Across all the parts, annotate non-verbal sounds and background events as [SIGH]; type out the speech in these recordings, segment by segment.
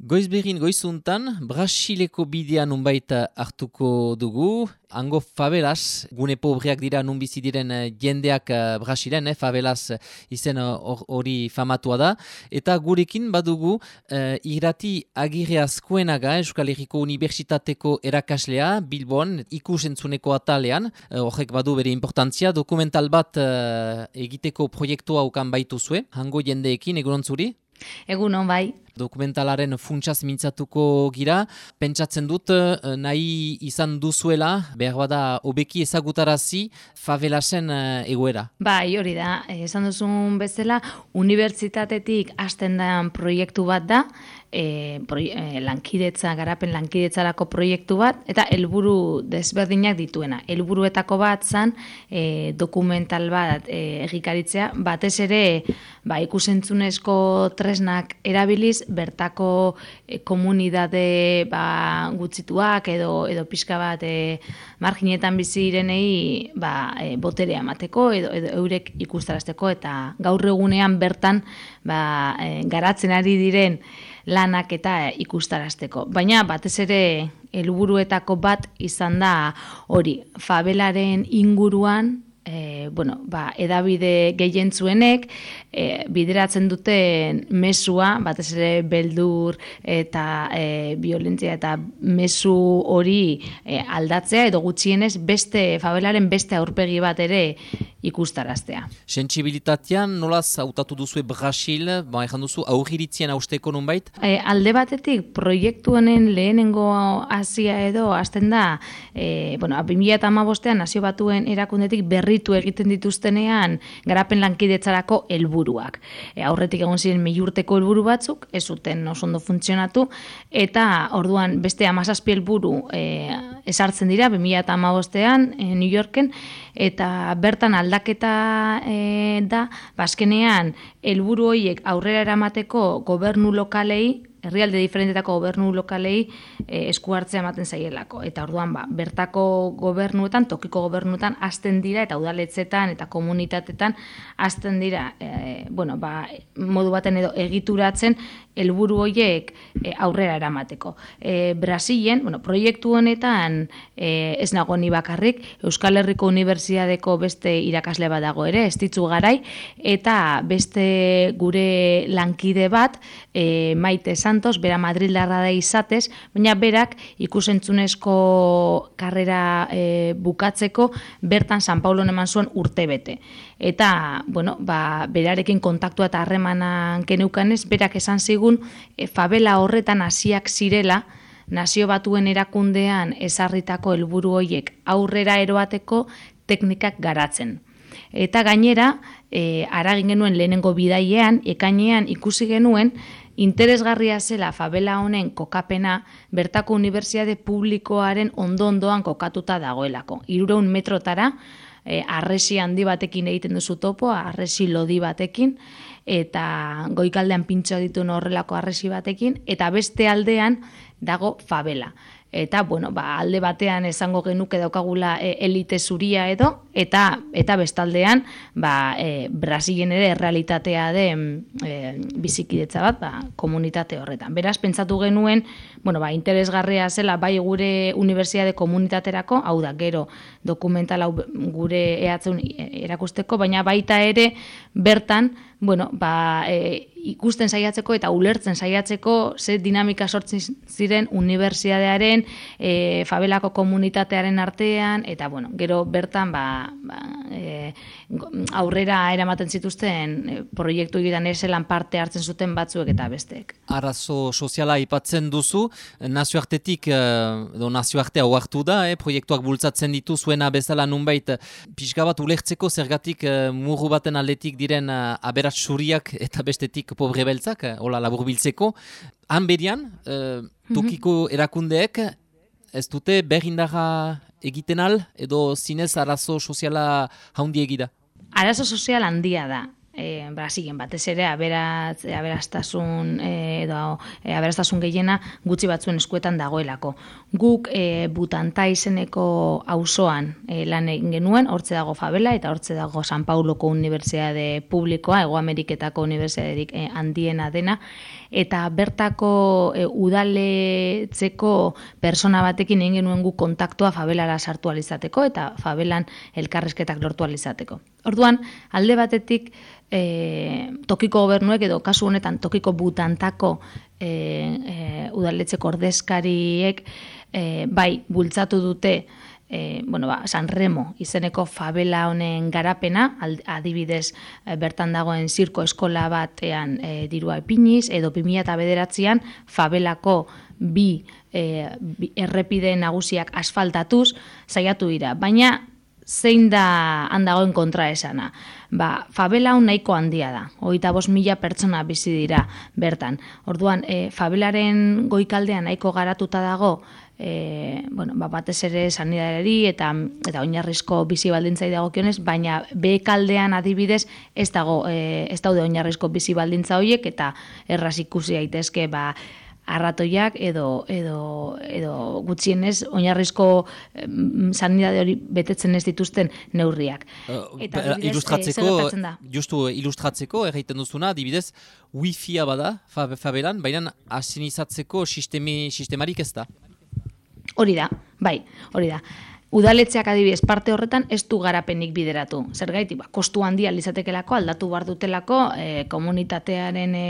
Goizberin goizuntan, Brasileko bidea nunbait hartuko dugu. Hango favelas, gune pobreak dira nunbizi diren eh, jendeak eh, Brasilen, eh, favelas izen hori famatua da. Eta gurekin badugu eh, irati agire azkoenaga Euskal Herriko Unibertsitateko erakaslea, Bilbon, ikusentzuneko atalean. Eh, horrek badu bere importantzia, dokumental bat eh, egiteko proiektua ukan baitu zue. Hango jendeekin, egunon zuri? Egun hon bai. Dokumentalaren funtsaz mintzatuko gira. Pentsatzen dut eh, nahi izan duzuela, behar bada obeki ezagutarazi, favelasen eh, egoera. Bai, hori da. Esan duzun bezala, unibertsitatetik hasten da proiektu bat da, e, e, lankidetza, garapen lankidetzarako proiektu bat, eta helburu desberdinak dituena. Helburuetako bat zan e, dokumental bat e, egikaritzea, batez ere ba, ikusentzunezko tresnak erabiliz, bertako e, komunidade ba, gutzituak edo, edo pixka bat e, marginetan bizi irenei ba, e, boterea emateko edo, edo eurek ikustarazteko eta gaur egunean bertan ba, e, garatzen ari diren lanak eta ikustarazteko. Baina batez ere helburuetako bat izan da hori fabelaren inguruan e, bueno, ba, edabide gehientzuenek e, bideratzen duten mesua, batez ere beldur eta e, violentzia eta mesu hori e, aldatzea edo gutxienez beste fabelaren beste aurpegi bat ere ikustaraztea. Sentsibilitatean nolaz hautatu duzu Brasil, ba, ezan duzu aurriritzien austeko nunbait? E, alde batetik proiektu honen lehenengo hasia edo hasten da, e, bueno, 2008an nazio batuen erakundetik berritu egiten dituztenean garapen lankidetzarako helburuak. E, aurretik egon ziren milurteko helburu batzuk, ez zuten oso ondo funtzionatu, eta orduan beste amazazpi helburu e, esartzen dira, 2008an e, New Yorken, eta bertan aldaketa e, da, bazkenean ba, helburu horiek aurrera eramateko gobernu lokalei herrialde diferentetako gobernu lokalei e, esku hartzea ematen zaielako. Eta orduan, ba, bertako gobernuetan, tokiko gobernuetan, azten dira, eta udaletzetan, eta komunitatetan, azten dira, e, bueno, ba, modu baten edo egituratzen, helburu horiek e, aurrera eramateko. E, Brasilen, bueno, proiektu honetan, e, ez nago ni bakarrik, Euskal Herriko Unibertsiadeko beste irakasle bat dago ere, ez ditzu garai, eta beste gure lankide bat, e, maite Santos, bera Madrildarra da izatez, baina berak ikusentzunezko karrera e, bukatzeko bertan San Paulo eman zuen urte bete. Eta, bueno, ba, berarekin kontaktua eta harremanan keneukanez, berak esan zigun, e, fabela horretan hasiak zirela, nazio batuen erakundean ezarritako helburu hoiek aurrera eroateko teknikak garatzen. Eta gainera, e, aragin genuen lehenengo bidaiean, ekainean ikusi genuen, interesgarria zela fabela honen kokapena bertako unibertsiade publikoaren ondo-ondoan kokatuta dagoelako. Irureun metrotara, e, arresi handi batekin egiten duzu topo, arresi lodi batekin, eta goikaldean pintxo ditu horrelako arresi batekin, eta beste aldean dago fabela eta bueno, ba, alde batean esango genuke daukagula e, elite zuria edo eta eta bestaldean ba e, Brasilen ere realitatea den e, bizikidetza bat ba, komunitate horretan. Beraz pentsatu genuen, bueno, ba, interesgarria zela bai gure unibertsitate komunitaterako, hau da, gero dokumental hau gure eatzen erakusteko, baina baita ere bertan, bueno, ba, e, ikusten saiatzeko eta ulertzen saiatzeko ze dinamika sortzen ziren unibertsiadearen, e, fabelako komunitatearen artean, eta bueno, gero bertan ba, ba, e, aurrera eramaten zituzten e, proiektu egiten eselan parte hartzen zuten batzuek eta besteek. Arazo soziala ipatzen duzu, nazioartetik, e, edo nazioartea hartu da, eh, proiektuak bultzatzen ditu zuena bezala nunbait, pixka bat ulertzeko zergatik e, murru baten aldetik diren aberat suriak eta bestetik pobre beltzak, eh, hola labur biltzeko. Han berian, uh, tokiko erakundeek, ez dute berrindara egiten al, edo zinez arazo soziala haundi egida? Arazo sozial handia da e, Brasilen batez ere aberaz, aberaztasun e, edo e, aberaztasun gehiena gutxi batzuen eskuetan dagoelako. Guk e, butanta izeneko auzoan e, lan egin genuen, hortze dago Fabela eta hortze dago San Pauloko Unibertsitate Publikoa, Ego Ameriketako Unibertsiaderik e, handiena dena, eta bertako e, udaletzeko persona batekin egin genuen gu kontaktua fabelara sartu alizateko eta fabelan elkarrezketak lortu alizateko. Orduan, alde batetik e, tokiko gobernuek edo kasu honetan tokiko butantako e, e, udaletzeko ordezkariek e, bai bultzatu dute e, bueno, ba, San Remo izeneko fabela honen garapena, adibidez e, bertan dagoen zirko eskola batean e, dirua epiniz, edo 2000 bederatzean fabelako bi, e, bi errepide nagusiak asfaltatuz saiatu dira. Baina zein da handagoen kontra esana. Ba, fabela hon nahiko handia da. Hogeita bost mila pertsona bizi dira bertan. Orduan, e, fabelaren goikaldean nahiko garatuta dago e, bueno, ba, batez ere sanidadeari eta eta oinarrizko bizi baldintzai dagokionez, baina bekaldean adibidez ez dago e, ez daude oinarrizko bizi baldintza horiek eta erraz ikusi daitezke ba arratoiak edo edo edo gutxienez oinarrizko sanidade hori betetzen ez dituzten neurriak. Uh, eta adibidez, ilustratzeko e, justu ilustratzeko egiten duzuna adibidez wifi bada fabelan, baina asinizatzeko sistemi sistemarik ez da. Hori da, bai, hori da. Udaletzeak adibidez parte horretan ez du garapenik bideratu. Zer gaiti, ba, kostu handia lizatekelako, aldatu bar dutelako e, komunitatearen e,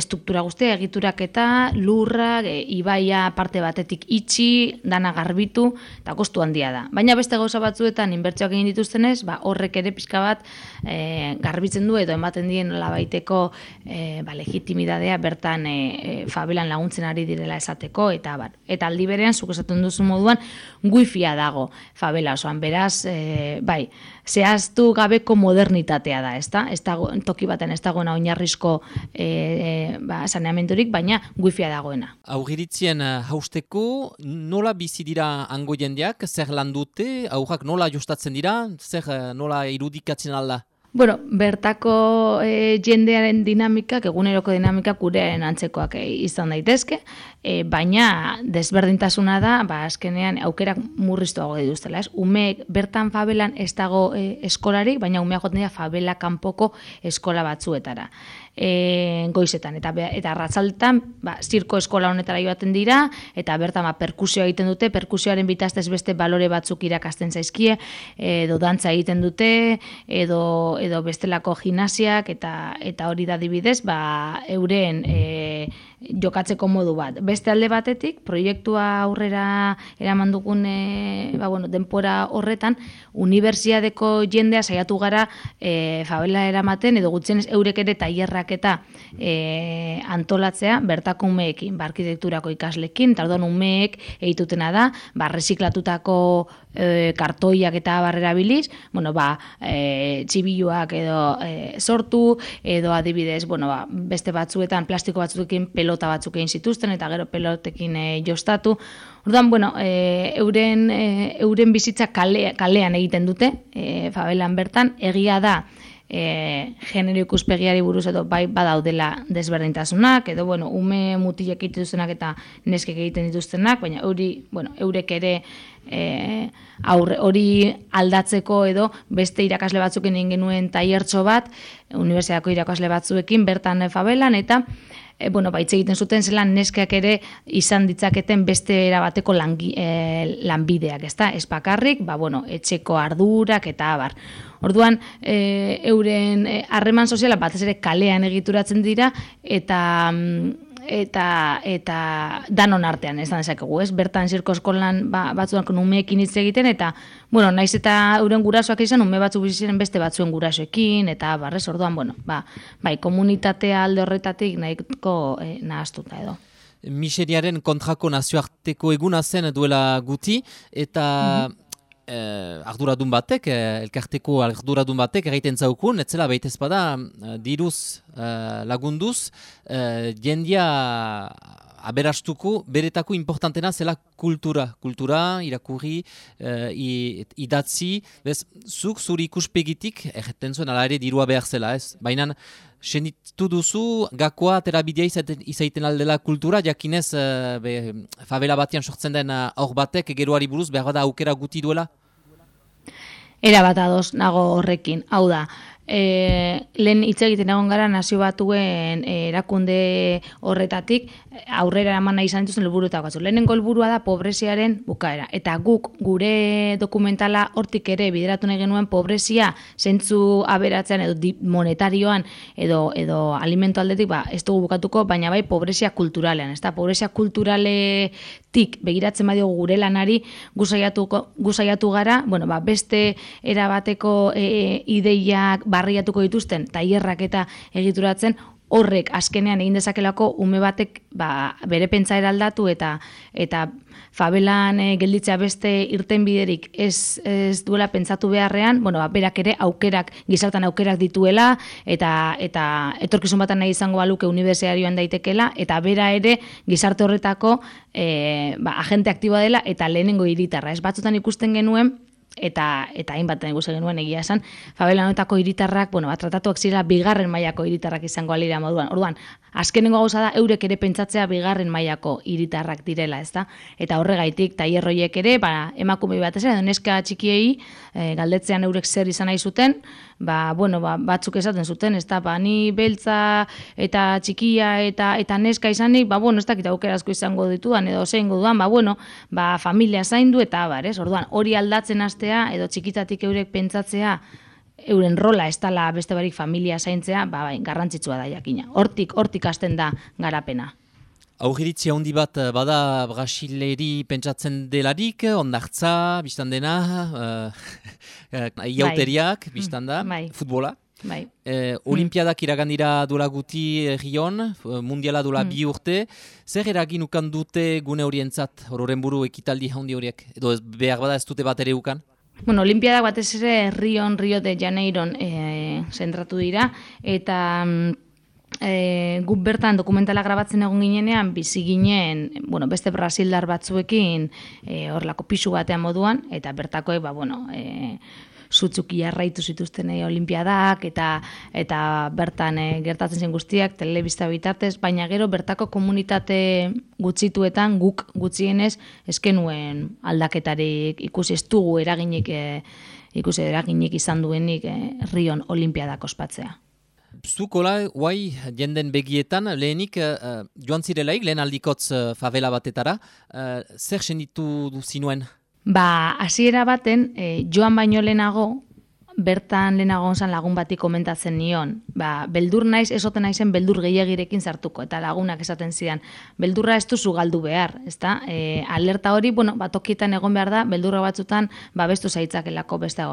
estruktura guztia, egiturak eta lurra, e, ibaia parte batetik itxi, dana garbitu, eta kostu handia da. Baina beste gauza batzuetan inbertsioak egin dituztenez, ba, horrek ere pixka bat e, garbitzen du edo ematen dien labaiteko e, ba, legitimidadea bertan e, e, fabelan laguntzen ari direla esateko, eta bar. Eta aldi berean, zuk esaten duzu moduan, guifia dago favela osoan. Beraz, e, bai, zehaztu gabeko modernitatea da, ezta? Ez dago, toki baten ez dagoena oinarrizko e, e, ba, saneamendurik, baina wifia dagoena. Augiritzien hausteko, nola bizi dira ango jendeak, zer lan dute, aurrak nola justatzen dira, zer nola irudikatzen alda? Bueno, bertako e, jendearen dinamikak, eguneroko dinamikak gurearen antzekoak e, izan daitezke, e, baina desberdintasuna da, ba, azkenean aukerak murriztuago dituztela, ez? Umeek bertan fabelan ez dago e, eskolari, baina umeak joten dira fabela kanpoko eskola batzuetara e, goizetan. Eta eta arratzaltan ba zirko eskola honetara joaten dira eta bertan ba perkusio egiten dute perkusioaren bitaztez beste balore batzuk irakasten zaizkie edo dantza egiten dute edo edo bestelako gimnasiak eta eta hori da adibidez ba euren e, jokatzeko modu bat. Beste alde batetik, proiektua aurrera eraman dugun e, ba, bueno, denpora horretan, unibertsiadeko jendea saiatu gara e, fabela eramaten, edo gutxenez eurek ere tailerrak eta e, antolatzea bertako umeekin, ba, arkitekturako ikaslekin, eta orduan umeek egitutena da, ba, resiklatutako e, kartoiak eta barrera biliz, bueno, ba, e, txibiluak edo e, sortu, edo adibidez, bueno, ba, beste batzuetan plastiko batzuekin pelota batzuk egin zituzten, eta gero pelotekin e, jostatu. Orduan, bueno, e, euren, e, euren bizitza kale, kalean egiten dute, e, fabelan bertan, egia da, e, genero ikuspegiari buruz edo bai badaudela desberdintasunak, edo bueno, ume mutilek dituztenak eta neskek egiten dituztenak, baina hori, bueno, eurek ere e, aurre, hori aldatzeko edo beste irakasle batzuken egin genuen taiertxo bat, unibertsiateko irakasle batzuekin bertan fabelan, eta e, bueno, baitz egiten zuten zelan neskak ere izan ditzaketen beste erabateko langi, e, lanbideak, ezta? Ez bakarrik, ba, bueno, etxeko ardurak eta abar. Orduan, e, euren e, harreman soziala batez ere kalean egituratzen dira eta mm, eta eta danon artean ez da dezakegu, ez? Bertan zirko eskolan ba, batzuak umeekin hitz egiten eta bueno, naiz eta euren gurasoak izan ume batzu biziren beste batzuen gurasoekin eta barrez orduan, bueno, ba, bai, komunitatea alde horretatik nahiko eh, nahaztuta edo. Miseriaren kontrako nazioarteko eguna zen duela guti eta mhm eh, arduradun batek, eh, elkarteko arduradun batek egiten zaukun, etzela behitez bada, eh, diruz eh, lagunduz, eh, jendia aberastuko, beretako importantena zela kultura, kultura, irakurri, uh, idatzi, bez, zuk zuri ikuspegitik, egiten zuen ala ere dirua behar zela, ez? Baina, senitu duzu, gakoa terabidea izaten, izaiten aldela kultura, jakinez, uh, be, favela batean sortzen den hor batek, geroari buruz, behar bada aukera guti duela? Era bat ados nago horrekin. Hau da, e, lehen hitz egiten egon gara nazio batuen e, erakunde horretatik aurrera eman nahi izan dituzten helburuetako batzu. Lehenengo helburua da pobreziaren bukaera eta guk gure dokumentala hortik ere bideratu nahi genuen pobrezia zentzu aberatzean edo monetarioan edo edo alimentu aldetik ba ez dugu bukatuko baina bai pobrezia kulturalean, ezta? Pobrezia kulturaletik begiratzen badio gure lanari gusaiatuko gusaiatu gara, bueno, ba, beste erabateko e, ideiak barriatuko dituzten tailerrak eta egituratzen horrek azkenean egin dezakelako ume batek ba, bere pentsa eraldatu eta eta fabelan e, gelditzea beste irten biderik ez, ez duela pentsatu beharrean, bueno, ba, berak ere aukerak, gizartan aukerak dituela eta eta etorkizun batan nahi izango baluke unibertsiarioan daitekela eta bera ere gizarte horretako e, ba, agente aktiboa dela eta lehenengo hiritarra. Ez batzutan ikusten genuen eta eta hainbat ikusi genuen egia esan favela honetako hiritarrak bueno ba tratatuak zira bigarren mailako hiritarrak izango alira moduan. Orduan azkenengo gauza da eurek ere pentsatzea bigarren mailako hiritarrak direla ezta? Eta horregaitik tailer hoiek ere ba emakume batez ere neska txikiei e, galdetzean eurek zer izan nahi zuten ba, bueno, ba, batzuk esaten zuten, ez da, ba, ni beltza eta txikia eta eta neska izanik, ba, bueno, ez dakit aukerazko izango ditudan, edo zein dudan, ba, bueno, ba, familia zaindu eta bar, ez, orduan, hori aldatzen hastea edo txikitatik eurek pentsatzea, euren rola ez dala beste barik familia zaintzea, ba, bai, garrantzitsua da jakina. Hortik, hortik hasten da garapena. Aurriritzi handi bat eh, bada Brasileri pentsatzen delarik, ondartza, biztan dena, [LAUGHS] uh, iauteriak, bai. biztan da, bai. futbola. Bai. Eh, Olimpiadak iragandira duela guti egion, mundiala duela mm. bi urte. Zer eragin ukan dute gune horientzat, hororen buru ekitaldi handi horiek? Edo behar bada ez dute bat ere ukan? Bueno, Olimpiadak batez ere Rion, Rio de Janeiron eh, zentratu dira, eta... E, guk bertan dokumentala grabatzen egon ginenean, bizi ginen, bueno, beste brasildar batzuekin e, horlako pisu batean moduan, eta bertakoek, ba, bueno, e, zutzuki jarraitu zituzten e, olimpiadak, eta eta bertan e, gertatzen zen guztiak, telebista bitartez, baina gero bertako komunitate gutxituetan, guk gutxienez, eskenuen aldaketarik ikusi ez dugu eraginik, e, ikusi eraginik izan duenik e, Rion olimpiadak ospatzea. Zukola, guai, jenden begietan, lehenik, uh, joan zirelaik, lehen aldikotz uh, favela batetara, uh, zer senditu du zinuen? Ba, hasiera baten, joan baino lehenago, bertan lehenago zan lagun bati komentatzen nion. Ba, beldur naiz, esoten naizen beldur gehiagirekin sartuko, eta lagunak esaten zidan. Beldurra ez duzu galdu behar, ezta? E, alerta hori, bueno, batokietan egon behar da, beldurra batzutan, ba, bestu zaitzakelako beste,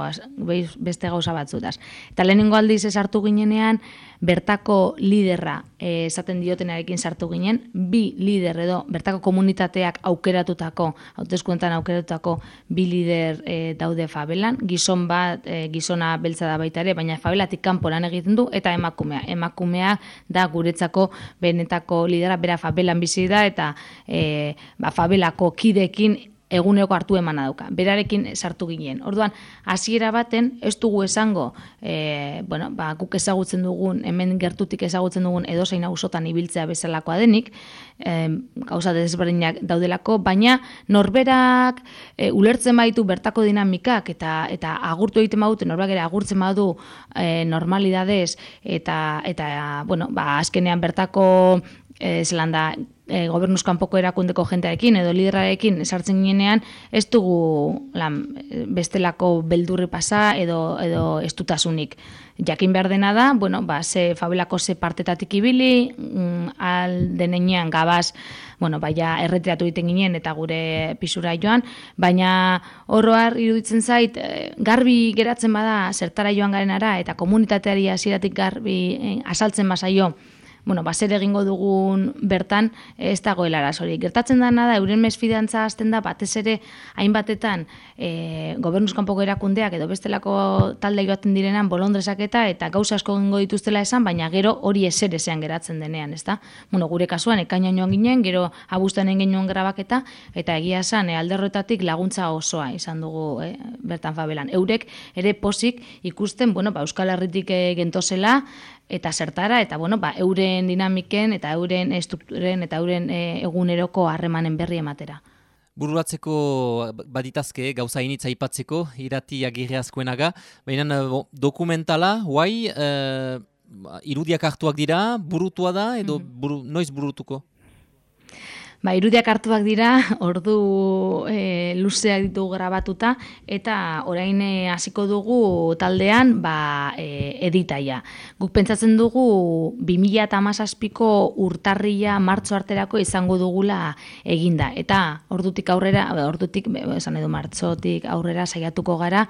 beste gauza batzutaz. Eta lehenengo aldiz ez hartu ginenean, bertako liderra eh, esaten diotenarekin sartu ginen, bi lider edo bertako komunitateak aukeratutako, hautezkuentan aukeratutako bi lider e, daude fabelan, gizon bat, e, gizona beltza da baita ere, baina fabelatik kanporan egiten du, eta emakumea. Emakumea da guretzako benetako lidera, bera fabelan bizi da, eta e, ba, fabelako kidekin eguneko hartu emana dauka. Berarekin sartu ginen. Orduan, hasiera baten ez dugu esango, e, bueno, ba, guk ezagutzen dugun, hemen gertutik ezagutzen dugun edozein ausotan ibiltzea bezalakoa denik, e, gauza desberdinak daudelako, baina norberak e, ulertzen baitu bertako dinamikak eta eta agurtu egiten badute norbak ere agurtzen badu e, normalidadez eta eta bueno, ba, azkenean bertako e, zelanda e, gobernuz erakundeko jentearekin edo liderarekin esartzen ginean, ez dugu lan, bestelako beldurri pasa edo, edo estutasunik. Jakin behar dena da, bueno, ba, ze fabelako ze partetatik ibili, mm, al denean gabaz, bueno, baina erretiratu egiten ginen eta gure pisura joan, baina oroar iruditzen zait, garbi geratzen bada zertara joan garenara eta komunitateari hasieratik garbi e, asaltzen bazaio, bueno, ba, zer egingo dugun bertan ez dagoela arazori. Gertatzen dana da, euren mesfidantza hasten da, batez ere hainbatetan e, gobernuzkanpoko erakundeak edo bestelako talde joaten direnan bolondresak eta eta gauza asko egingo dituztela esan, baina gero hori eser ezean geratzen denean, ezta? Bueno, gure kasuan, ekaina joan ginen, gero abustan egin genuen grabaketa, eta egia esan, e, alderroetatik laguntza osoa izan dugu e, bertan fabelan. Eurek ere posik ikusten, bueno, ba, Euskal Herritik gentozela, eta zertara eta bueno, ba, euren dinamiken eta euren estrukturen eta euren e, eguneroko harremanen berri ematera. Bururatzeko baditazke gauza initza aipatzeko irati agirreazkoenaga, baina dokumentala, guai, uh, irudiak hartuak dira, burutua da, edo mhm. buru, noiz burutuko? Ba, irudiak hartuak dira, [LAUGHS] ordu e, luzeak ditu grabatuta, eta orain e, hasiko dugu taldean ba, e, editaia. Guk pentsatzen dugu 2000 eta amazazpiko urtarria martzo arterako izango dugula eginda. Eta ordutik aurrera, ordutik, esan edo martzotik aurrera saiatuko gara,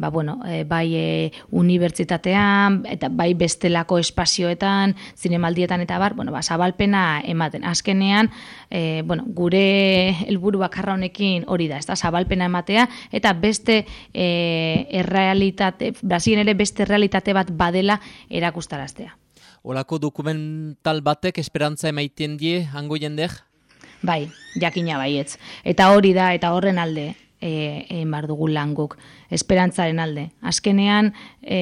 ba, bueno, e, bai e, unibertsitatean, eta bai bestelako espazioetan, zinemaldietan eta bar, bueno, ba, zabalpena ematen. Azkenean, e, bueno, gure helburu bakarra honekin hori da, ez da, zabalpena ematea, eta beste e, errealitate, Brasilien ere beste realitate bat badela erakustaraztea. Olako dokumental batek esperantza emaiten die, hango jendek? Bai, jakina baietz. Eta hori da, eta horren alde, e, e, bar dugu lan guk esperantzaren alde. Azkenean, e,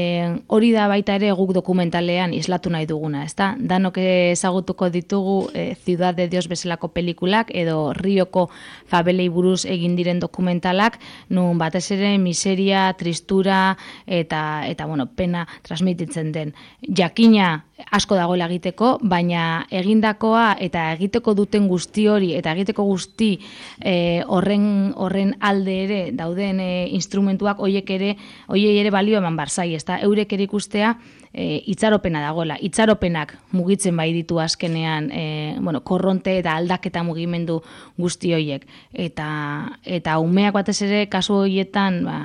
hori da baita ere guk dokumentalean islatu nahi duguna, ezta? Danok ezagutuko ditugu e, Ciudad de Dios bezalako pelikulak edo Rioko fabelei buruz egin diren dokumentalak, nun batez ere miseria, tristura eta eta bueno, pena transmititzen den. Jakina asko dagoela egiteko, baina egindakoa eta egiteko duten guzti hori eta egiteko guzti e, horren horren alde ere dauden e, instrumentuak hoiek ere hoiei ere balio eman barzai, ezta? Eurek ere ikustea e, itzaropena dagoela. Itzaropenak mugitzen bai ditu azkenean, e, bueno, korronte eta aldaketa mugimendu guzti hoiek eta eta umeak batez ere kasu hoietan, ba,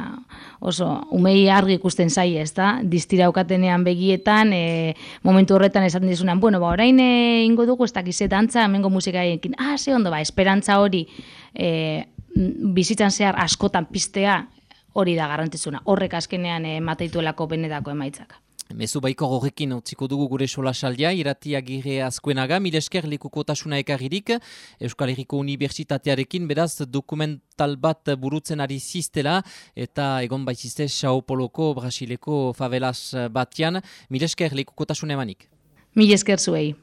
oso umei argi ikusten zai, ezta? Distira ukatenean begietan, e, momentu horretan esaten dizunan, bueno, ba orain e, ingo dugu ez dakiz dantza, hemengo musikaekin. Ah, ze ondo ba, esperantza hori e, bizitzan zehar askotan pistea hori da garrantzitsuna. Horrek azkenean emateituelako eh, benedako emaitzak. Mezu baiko horrekin utziko dugu gure sola saldia, iratia gire azkuenaga, milesker lekukotasuna ekarririk, Euskal Herriko Unibertsitatearekin, beraz dokumental bat burutzen ari ziztela, eta egon baitzizte Sao Poloko, Brasileko favelas batian, milesker lekukotasuna emanik. Milesker zuei.